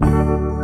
Música